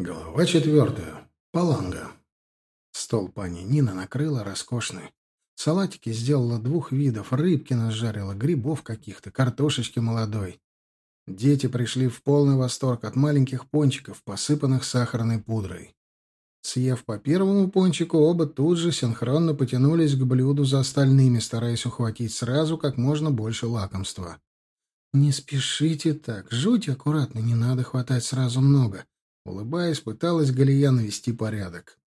Глава четвертая. Паланга. Стол пани Нина накрыла роскошный. Салатики сделала двух видов, рыбки нажарила, грибов каких-то, картошечки молодой. Дети пришли в полный восторг от маленьких пончиков, посыпанных сахарной пудрой. Съев по первому пончику, оба тут же синхронно потянулись к блюду за остальными, стараясь ухватить сразу как можно больше лакомства. «Не спешите так, жуть аккуратно, не надо хватать сразу много», Улыбаясь, пыталась Галия навести порядок.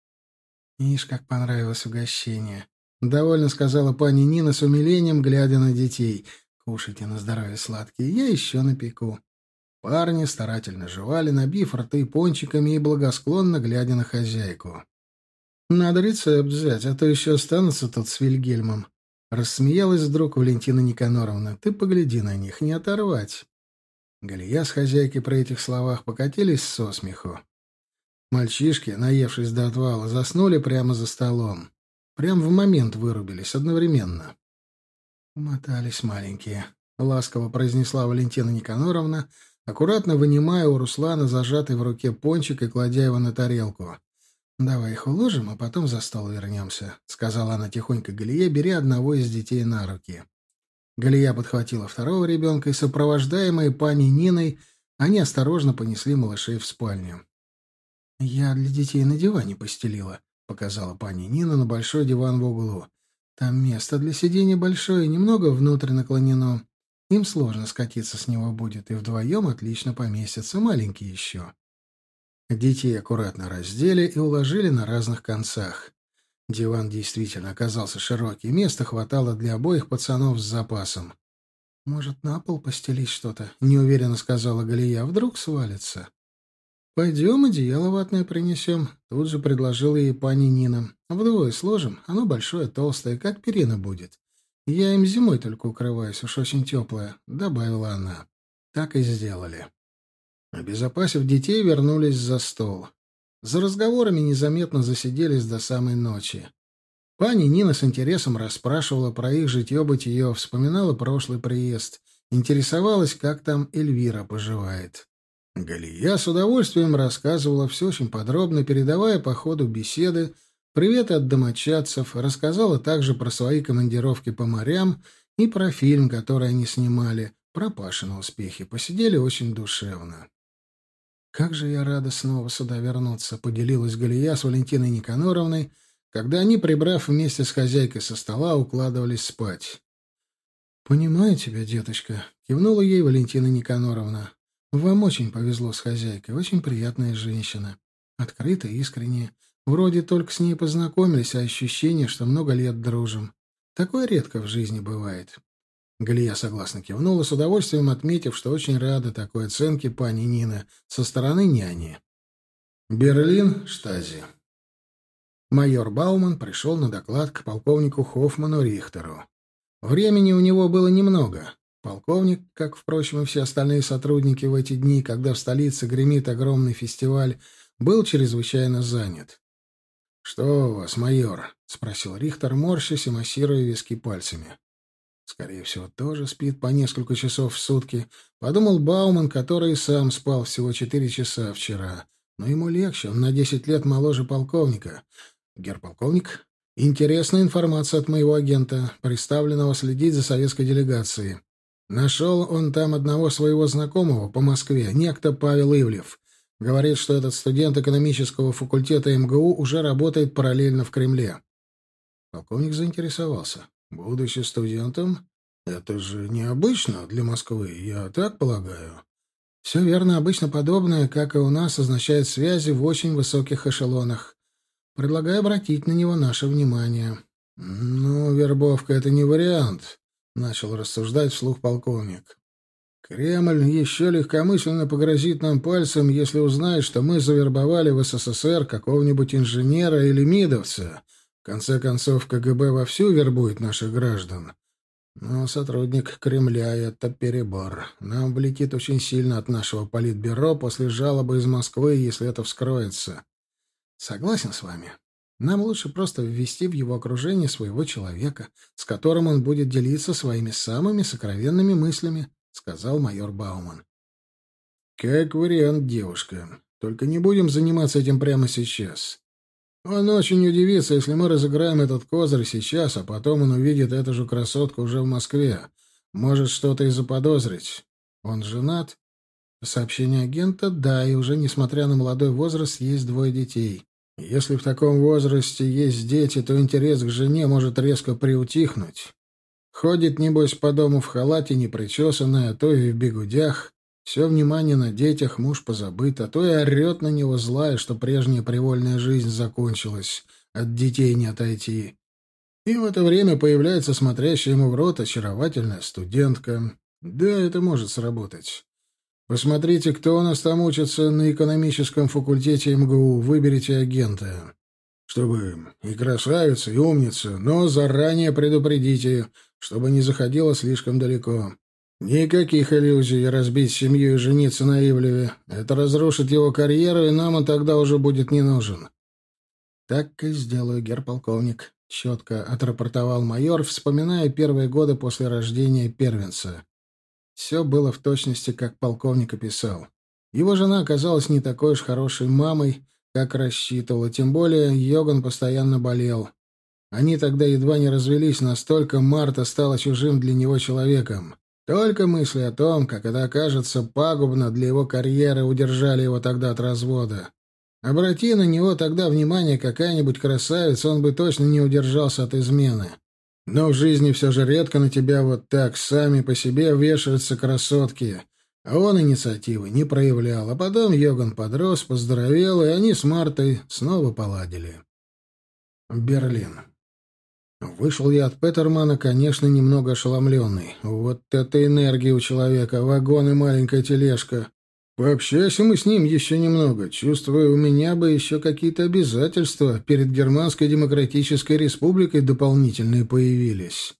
«Ишь, как понравилось угощение!» — довольно сказала пани Нина с умилением, глядя на детей. «Кушайте на здоровье сладкие, я еще напеку». Парни старательно жевали, набив рты пончиками и благосклонно глядя на хозяйку. «Надо рецепт взять, а то еще останутся тут с Вильгельмом». Рассмеялась вдруг Валентина Никаноровна. «Ты погляди на них, не оторвать». Галия с хозяйкой про этих словах покатились со смеху. Мальчишки, наевшись до отвала, заснули прямо за столом. Прям в момент вырубились одновременно. «Умотались маленькие», — ласково произнесла Валентина Никаноровна, аккуратно вынимая у Руслана зажатый в руке пончик и кладя его на тарелку. «Давай их уложим, а потом за стол вернемся», — сказала она тихонько Галие, беря одного из детей на руки. Галия подхватила второго ребенка, и, сопровождаемые пани Ниной, они осторожно понесли малышей в спальню. «Я для детей на диване постелила», — показала пани Нина на большой диван в углу. «Там место для сидения большое, немного внутрь наклонено. Им сложно скатиться с него будет, и вдвоем отлично поместятся, маленькие еще». Детей аккуратно раздели и уложили на разных концах. Диван действительно оказался широкий, места хватало для обоих пацанов с запасом. «Может, на пол постелить что-то?» — неуверенно сказала Галия. «Вдруг свалится?» «Пойдем, одеяло ватное принесем», — тут же предложила ей пани Нина. «Вдвое сложим, оно большое, толстое, как перина будет. Я им зимой только укрываюсь, уж очень теплое», — добавила она. Так и сделали. Обезопасив детей, вернулись за стол. За разговорами незаметно засиделись до самой ночи. Пани Нина с интересом расспрашивала про их житье-бытие, вспоминала прошлый приезд, интересовалась, как там Эльвира поживает. Галия с удовольствием рассказывала все очень подробно, передавая по ходу беседы приветы от домочадцев, рассказала также про свои командировки по морям и про фильм, который они снимали, про Пашины успехи. Посидели очень душевно. «Как же я рада снова сюда вернуться», — поделилась Галия с Валентиной Никаноровной, когда они, прибрав вместе с хозяйкой со стола, укладывались спать. «Понимаю тебя, деточка», — кивнула ей Валентина Никаноровна. «Вам очень повезло с хозяйкой, очень приятная женщина. Открытая, искренняя. Вроде только с ней познакомились, а ощущение, что много лет дружим. Такое редко в жизни бывает. Галия согласно кивнула, с удовольствием отметив, что очень рада такой оценке пани Нины со стороны няни. Берлин, Штази. Майор Бауман пришел на доклад к полковнику Хоффману Рихтеру. Времени у него было немного. Полковник, как, впрочем, и все остальные сотрудники в эти дни, когда в столице гремит огромный фестиваль, был чрезвычайно занят. «Что у вас, майор?» — спросил Рихтер, морщась и массируя виски пальцами. Скорее всего, тоже спит по несколько часов в сутки. Подумал Бауман, который сам спал всего четыре часа вчера. Но ему легче, он на десять лет моложе полковника. Герполковник, интересная информация от моего агента, представленного следить за советской делегацией. Нашел он там одного своего знакомого по Москве, некто Павел Ивлев. Говорит, что этот студент экономического факультета МГУ уже работает параллельно в Кремле. Полковник заинтересовался. Будучи студентом, это же необычно для Москвы, я так полагаю. Все верно, обычно подобное, как и у нас, означает связи в очень высоких эшелонах. Предлагаю обратить на него наше внимание. Ну, вербовка — это не вариант, — начал рассуждать вслух полковник. Кремль еще легкомысленно погрозит нам пальцем, если узнает, что мы завербовали в СССР какого-нибудь инженера или мидовца, конце концов, КГБ вовсю вербует наших граждан. Но сотрудник Кремля — это перебор. Нам влетит очень сильно от нашего политбюро после жалобы из Москвы, если это вскроется. Согласен с вами. Нам лучше просто ввести в его окружение своего человека, с которым он будет делиться своими самыми сокровенными мыслями, — сказал майор Бауман. — Как вариант, девушка. Только не будем заниматься этим прямо сейчас. Он очень удивится, если мы разыграем этот козырь сейчас, а потом он увидит эту же красотку уже в Москве. Может что-то и заподозрить. Он женат? Сообщение агента — да, и уже, несмотря на молодой возраст, есть двое детей. Если в таком возрасте есть дети, то интерес к жене может резко приутихнуть. Ходит, небось, по дому в халате, непричесанная, а то и в бегудях. Все внимание на детях, муж позабыт, а то и орет на него злая, что прежняя привольная жизнь закончилась, от детей не отойти. И в это время появляется смотрящая ему в рот очаровательная студентка. Да, это может сработать. Посмотрите, кто у нас там учится на экономическом факультете МГУ, выберите агента. Чтобы и красавица, и умница, но заранее предупредите, чтобы не заходила слишком далеко. Никаких иллюзий разбить семью и жениться на Ивлеве. Это разрушит его карьеру, и нам он тогда уже будет не нужен. Так и сделаю, герполковник, четко отрапортовал майор, вспоминая первые годы после рождения первенца. Все было в точности, как полковник описал. Его жена оказалась не такой уж хорошей мамой, как рассчитывала, тем более Йоган постоянно болел. Они тогда едва не развелись, настолько Марта стала чужим для него человеком. Только мысли о том, как это окажется пагубно для его карьеры, удержали его тогда от развода. Обрати на него тогда внимание какая-нибудь красавица, он бы точно не удержался от измены. Но в жизни все же редко на тебя вот так сами по себе вешаются красотки. А он инициативы не проявлял. А потом Йоган подрос, поздоровел, и они с Мартой снова поладили. Берлин. Вышел я от Петермана, конечно, немного ошеломленный. Вот это энергия у человека, вагон и маленькая тележка. Пообщайся мы с ним еще немного. Чувствую, у меня бы еще какие-то обязательства перед Германской Демократической Республикой дополнительные появились.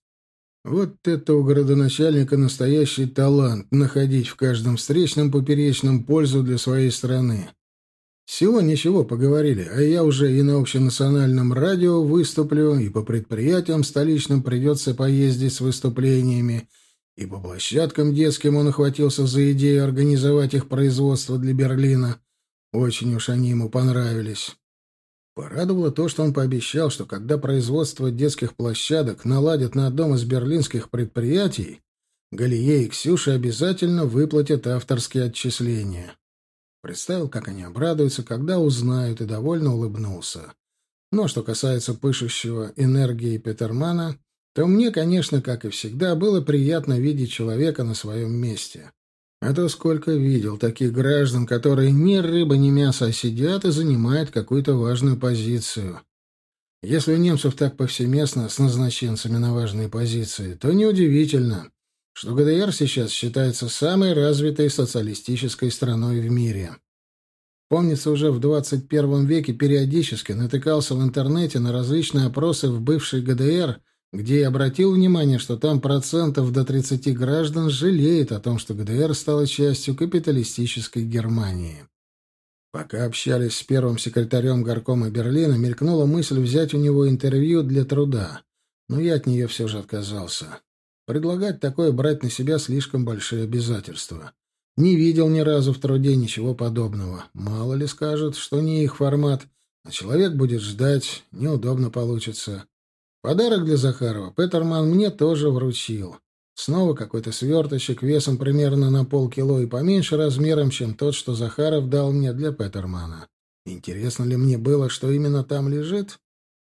Вот это у городоначальника настоящий талант — находить в каждом встречном поперечном пользу для своей страны. Всего ничего поговорили, а я уже и на общенациональном радио выступлю, и по предприятиям столичным придется поездить с выступлениями, и по площадкам детским он охватился за идею организовать их производство для Берлина. Очень уж они ему понравились. Порадовало то, что он пообещал, что когда производство детских площадок наладят на одном из берлинских предприятий, Галие и Ксюша обязательно выплатят авторские отчисления. Представил, как они обрадуются, когда узнают, и довольно улыбнулся. Но что касается пышущего энергии Петермана, то мне, конечно, как и всегда, было приятно видеть человека на своем месте. А то сколько видел таких граждан, которые ни рыба, ни мясо, а сидят и занимают какую-то важную позицию. Если у немцев так повсеместно с назначенцами на важные позиции, то неудивительно, что ГДР сейчас считается самой развитой социалистической страной в мире. Помнится, уже в 21 веке периодически натыкался в интернете на различные опросы в бывшей ГДР, где я обратил внимание, что там процентов до 30 граждан жалеет о том, что ГДР стала частью капиталистической Германии. Пока общались с первым секретарем горкома Берлина, мелькнула мысль взять у него интервью для труда, но я от нее все же отказался. Предлагать такое брать на себя слишком большие обязательства. Не видел ни разу в труде ничего подобного. Мало ли скажут, что не их формат, а человек будет ждать, неудобно получится. Подарок для Захарова Петерман мне тоже вручил. Снова какой-то сверточек весом примерно на полкило и поменьше размером, чем тот, что Захаров дал мне для Петермана. Интересно ли мне было, что именно там лежит?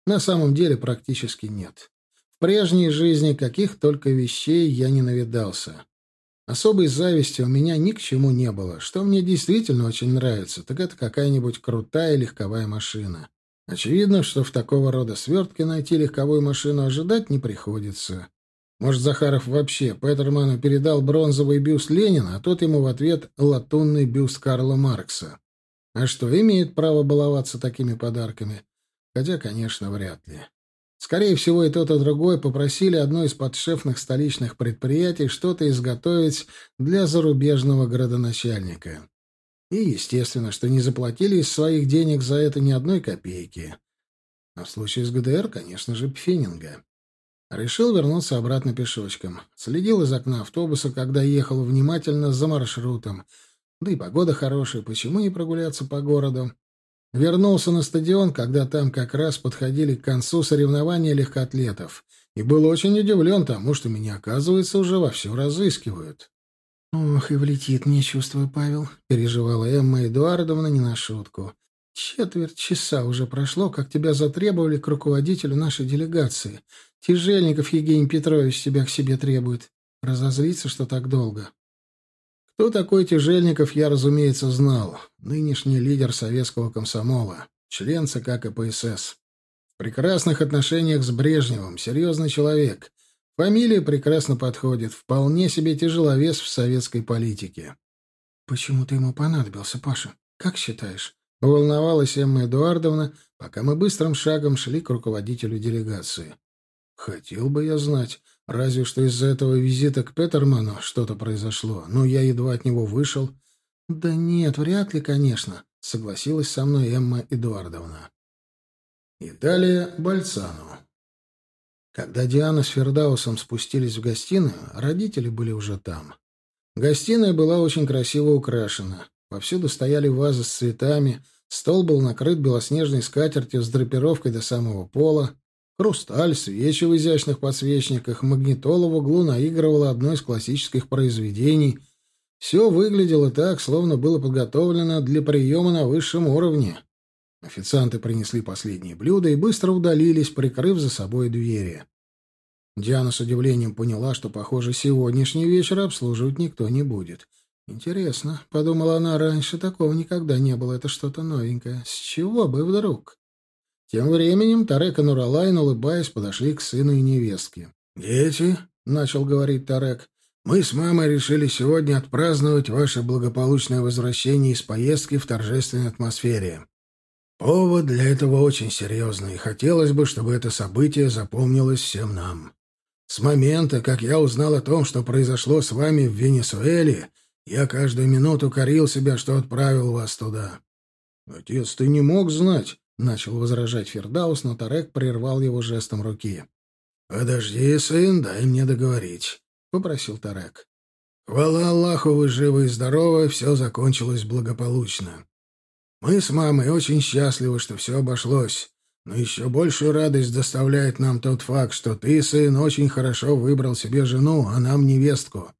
На самом деле практически нет. В прежней жизни каких только вещей я не навидался. Особой зависти у меня ни к чему не было. Что мне действительно очень нравится, так это какая-нибудь крутая легковая машина. Очевидно, что в такого рода свертке найти легковую машину ожидать не приходится. Может, Захаров вообще Петерману передал бронзовый бюст Ленина, а тот ему в ответ латунный бюст Карла Маркса. А что, имеет право баловаться такими подарками? Хотя, конечно, вряд ли. Скорее всего, и тот, и другой попросили одно из подшефных столичных предприятий что-то изготовить для зарубежного градоначальника. И, естественно, что не заплатили из своих денег за это ни одной копейки. А в случае с ГДР, конечно же, Пфенинга. Решил вернуться обратно пешочком. Следил из окна автобуса, когда ехал внимательно за маршрутом. Да и погода хорошая, почему не прогуляться по городу? Вернулся на стадион, когда там как раз подходили к концу соревнования легкоатлетов, и был очень удивлен тому, что меня, оказывается, уже вовсю разыскивают. «Ох, и влетит мне, чувствую, Павел», — переживала Эмма Эдуардовна не на шутку. «Четверть часа уже прошло, как тебя затребовали к руководителю нашей делегации. Тяжельников Евгений Петрович тебя к себе требует. Разозлиться, что так долго». Кто такой Тяжельников, я, разумеется, знал. Нынешний лидер советского комсомола, член ЦК КПСС. В прекрасных отношениях с Брежневым, серьезный человек. Фамилия прекрасно подходит, вполне себе тяжеловес в советской политике. «Почему ты ему понадобился, Паша? Как считаешь?» Волновалась Эмма Эдуардовна, пока мы быстрым шагом шли к руководителю делегации. «Хотел бы я знать. Разве что из-за этого визита к Петерману что-то произошло, но я едва от него вышел. «Да нет, вряд ли, конечно», — согласилась со мной Эмма Эдуардовна. И далее Бальцану. Когда Диана с Фердаусом спустились в гостиную, родители были уже там. Гостиная была очень красиво украшена. Повсюду стояли вазы с цветами, стол был накрыт белоснежной скатертью с драпировкой до самого пола, Хрусталь, свечи в изящных подсвечниках, магнитола в углу наигрывала одно из классических произведений. Все выглядело так, словно было подготовлено для приема на высшем уровне. Официанты принесли последние блюда и быстро удалились, прикрыв за собой двери. Диана с удивлением поняла, что, похоже, сегодняшний вечер обслуживать никто не будет. «Интересно», — подумала она, — «раньше такого никогда не было, это что-то новенькое. С чего бы вдруг?» Тем временем Тарек и Нуралайн, улыбаясь, подошли к сыну и невестке. «Дети», — начал говорить Тарек, — «мы с мамой решили сегодня отпраздновать ваше благополучное возвращение из поездки в торжественной атмосфере. Повод для этого очень серьезный, и хотелось бы, чтобы это событие запомнилось всем нам. С момента, как я узнал о том, что произошло с вами в Венесуэле, я каждую минуту корил себя, что отправил вас туда». «Отец, ты не мог знать», Начал возражать Фердаус, но Тарек прервал его жестом руки. «Подожди, сын, дай мне договорить», — попросил Тарек. «Хвала Аллаху, вы живы и здоровы, все закончилось благополучно. Мы с мамой очень счастливы, что все обошлось, но еще большую радость доставляет нам тот факт, что ты, сын, очень хорошо выбрал себе жену, а нам невестку.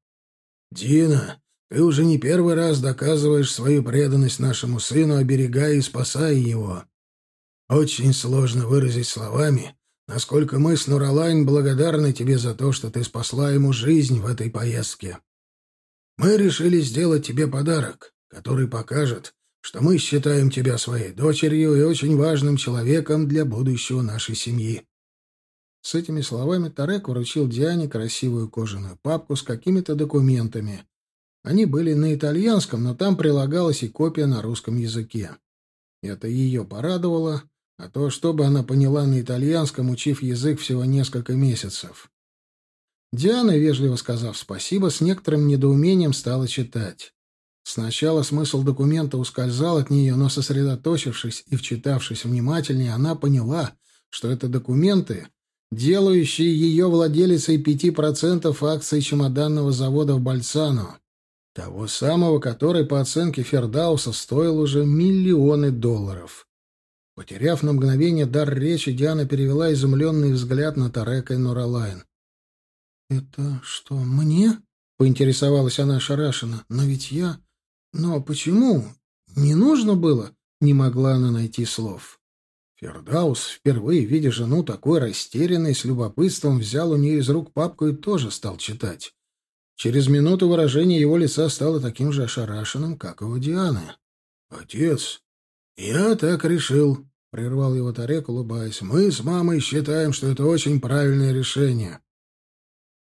Дина, ты уже не первый раз доказываешь свою преданность нашему сыну, оберегая и спасая его. Очень сложно выразить словами, насколько мы с Нуралайн благодарны тебе за то, что ты спасла ему жизнь в этой поездке. Мы решили сделать тебе подарок, который покажет, что мы считаем тебя своей дочерью и очень важным человеком для будущего нашей семьи. С этими словами Тарек вручил Диане красивую кожаную папку с какими-то документами. Они были на итальянском, но там прилагалась и копия на русском языке. Это ее порадовало, а то, чтобы она поняла на итальянском, учив язык всего несколько месяцев. Диана, вежливо сказав спасибо, с некоторым недоумением стала читать. Сначала смысл документа ускользал от нее, но, сосредоточившись и вчитавшись внимательнее, она поняла, что это документы, делающие ее владелицей пяти процентов акций чемоданного завода в Бальцано, того самого, который, по оценке Фердауса, стоил уже миллионы долларов. Потеряв на мгновение дар речи, Диана перевела изумленный взгляд на Тарека и Нуралайн. «Это что, мне?» — поинтересовалась она ошарашенно. «Но ведь я... Но почему? Не нужно было?» Не могла она найти слов. Фердаус, впервые видя жену такой растерянной, с любопытством взял у нее из рук папку и тоже стал читать. Через минуту выражение его лица стало таким же ошарашенным, как и у Дианы. «Отец, я так решил», — прервал его Тарек, улыбаясь. «Мы с мамой считаем, что это очень правильное решение».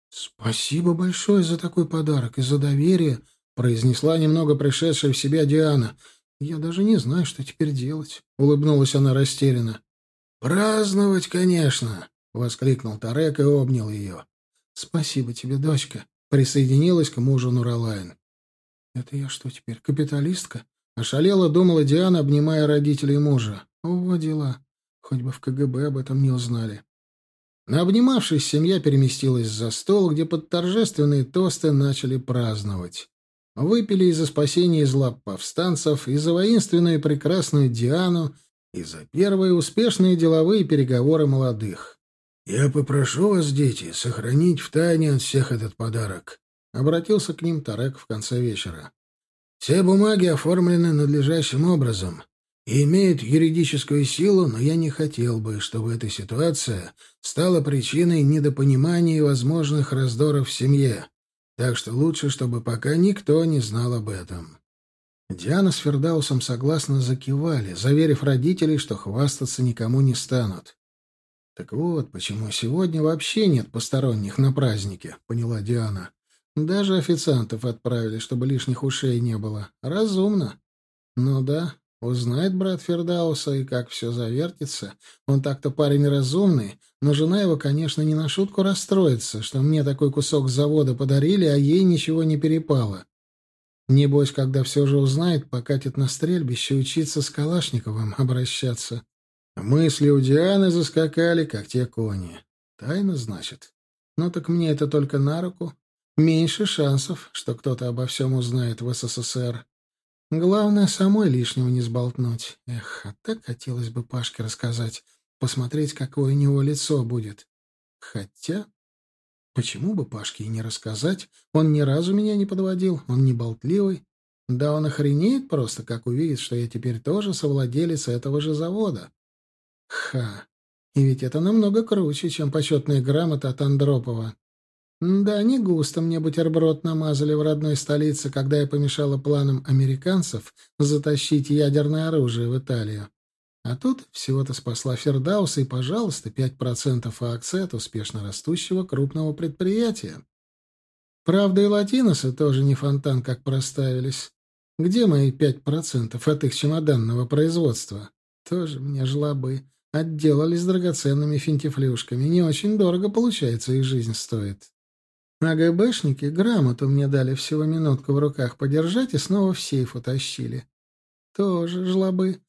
«Спасибо большое за такой подарок и за доверие», — произнесла немного пришедшая в себя Диана. «Я даже не знаю, что теперь делать», — улыбнулась она растерянно. «Праздновать, конечно», — воскликнул Тарек и обнял ее. «Спасибо тебе, дочка», — присоединилась к мужу Нуралайн. «Это я что теперь, капиталистка?» — ошалела, думала Диана, обнимая родителей мужа. Ого, дела. Хоть бы в КГБ об этом не узнали. Обнимавшись, семья переместилась за стол, где под торжественные тосты начали праздновать. Выпили и за спасение из лап повстанцев, и за воинственную и прекрасную Диану, и за первые успешные деловые переговоры молодых. «Я попрошу вас, дети, сохранить в тайне от всех этот подарок», — обратился к ним Тарек в конце вечера. «Все бумаги оформлены надлежащим образом и имеют юридическую силу, но я не хотел бы, чтобы эта ситуация стала причиной недопонимания и возможных раздоров в семье. Так что лучше, чтобы пока никто не знал об этом. Диана с Фердаусом согласно закивали, заверив родителей, что хвастаться никому не станут. «Так вот, почему сегодня вообще нет посторонних на празднике», — поняла Диана. «Даже официантов отправили, чтобы лишних ушей не было. Разумно. Ну да, Узнает брат Фердауса и как все завертится. Он так-то парень разумный, но жена его, конечно, не на шутку расстроится, что мне такой кусок завода подарили, а ей ничего не перепало. Небось, когда все же узнает, покатит на стрельбище учиться с Калашниковым обращаться. Мысли у Дианы заскакали, как те кони. Тайна, значит? Ну так мне это только на руку. Меньше шансов, что кто-то обо всем узнает в СССР. Главное, самой лишнего не сболтнуть. Эх, а так хотелось бы Пашке рассказать, посмотреть, какое у него лицо будет. Хотя, почему бы Пашке и не рассказать? Он ни разу меня не подводил, он не болтливый. Да он охренеет просто, как увидит, что я теперь тоже совладелец этого же завода. Ха! И ведь это намного круче, чем почетная грамота от Андропова. Да, не густо мне бутерброд намазали в родной столице, когда я помешала планам американцев затащить ядерное оружие в Италию. А тут всего-то спасла Фердауса и, пожалуйста, 5% акций от успешно растущего крупного предприятия. Правда, и латиносы тоже не фонтан, как проставились. Где мои 5% от их чемоданного производства? Тоже мне жлобы. Отделались драгоценными финтифлюшками. Не очень дорого, получается, их жизнь стоит. А грамоту мне дали всего минутку в руках подержать и снова в сейф утащили. Тоже жлобы.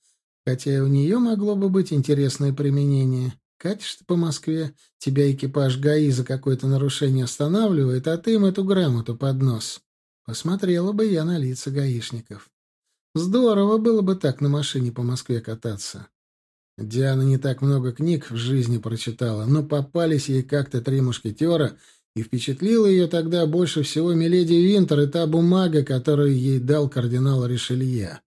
Хотя и у нее могло бы быть интересное применение. Катишь ты по Москве, тебя экипаж ГАИ за какое-то нарушение останавливает, а ты им эту грамоту под нос. Посмотрела бы я на лица гаишников. Здорово было бы так на машине по Москве кататься. Диана не так много книг в жизни прочитала, но попались ей как-то три мушкетера — и впечатлила ее тогда больше всего Миледи Винтер и та бумага, которую ей дал кардинал Ришелье.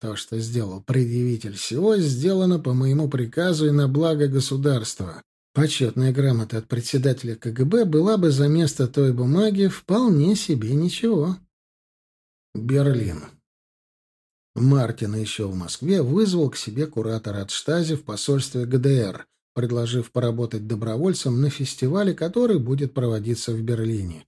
То, что сделал предъявитель всего, сделано по моему приказу и на благо государства. Почетная грамота от председателя КГБ была бы за место той бумаги вполне себе ничего. Берлин. Мартин еще в Москве вызвал к себе куратора от штази в посольстве ГДР, предложив поработать добровольцем на фестивале, который будет проводиться в Берлине.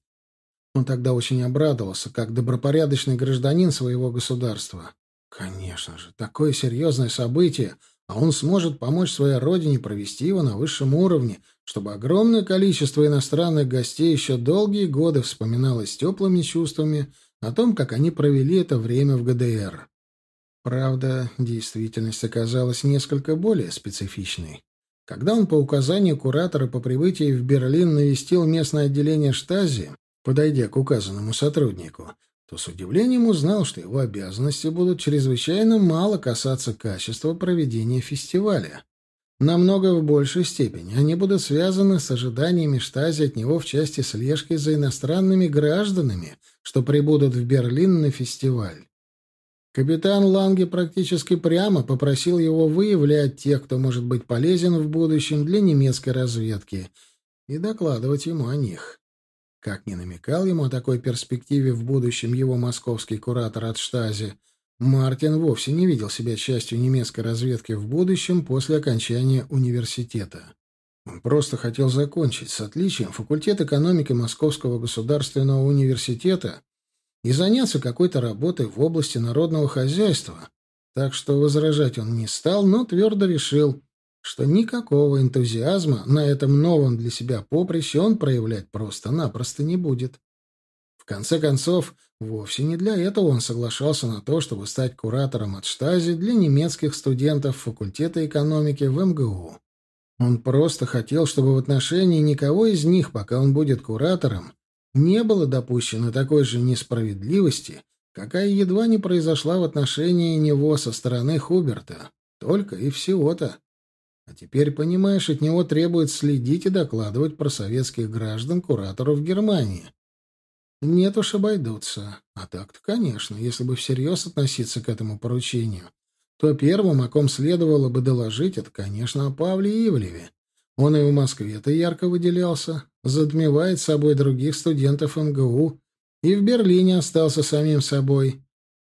Он тогда очень обрадовался, как добропорядочный гражданин своего государства. Конечно же, такое серьезное событие, а он сможет помочь своей родине провести его на высшем уровне, чтобы огромное количество иностранных гостей еще долгие годы вспоминалось теплыми чувствами о том, как они провели это время в ГДР. Правда, действительность оказалась несколько более специфичной. Когда он по указанию куратора по прибытии в Берлин навестил местное отделение штази, подойдя к указанному сотруднику, то с удивлением узнал, что его обязанности будут чрезвычайно мало касаться качества проведения фестиваля. Намного в большей степени они будут связаны с ожиданиями штази от него в части слежки за иностранными гражданами, что прибудут в Берлин на фестиваль. Капитан Ланге практически прямо попросил его выявлять тех, кто может быть полезен в будущем для немецкой разведки, и докладывать ему о них. Как ни намекал ему о такой перспективе в будущем его московский куратор от штази, Мартин вовсе не видел себя частью немецкой разведки в будущем после окончания университета. Он просто хотел закончить с отличием факультет экономики Московского государственного университета и заняться какой-то работой в области народного хозяйства. Так что возражать он не стал, но твердо решил, что никакого энтузиазма на этом новом для себя поприще он проявлять просто-напросто не будет. В конце концов, вовсе не для этого он соглашался на то, чтобы стать куратором от штази для немецких студентов факультета экономики в МГУ. Он просто хотел, чтобы в отношении никого из них, пока он будет куратором, не было допущено такой же несправедливости, какая едва не произошла в отношении него со стороны Хуберта. Только и всего-то. А теперь, понимаешь, от него требует следить и докладывать про советских граждан куратору в Германии. Нет уж, обойдутся. А так-то, конечно, если бы всерьез относиться к этому поручению, то первым, о ком следовало бы доложить, это, конечно, о Павле Ивлеве. Он и в Москве-то ярко выделялся, затмевает собой других студентов МГУ, и в Берлине остался самим собой.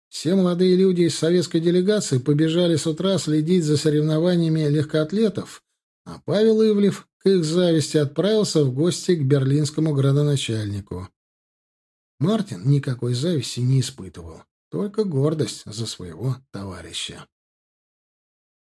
Все молодые люди из советской делегации побежали с утра следить за соревнованиями легкоатлетов, а Павел Ивлев, к их зависти, отправился в гости к берлинскому градоначальнику. Мартин никакой зависти не испытывал, только гордость за своего товарища.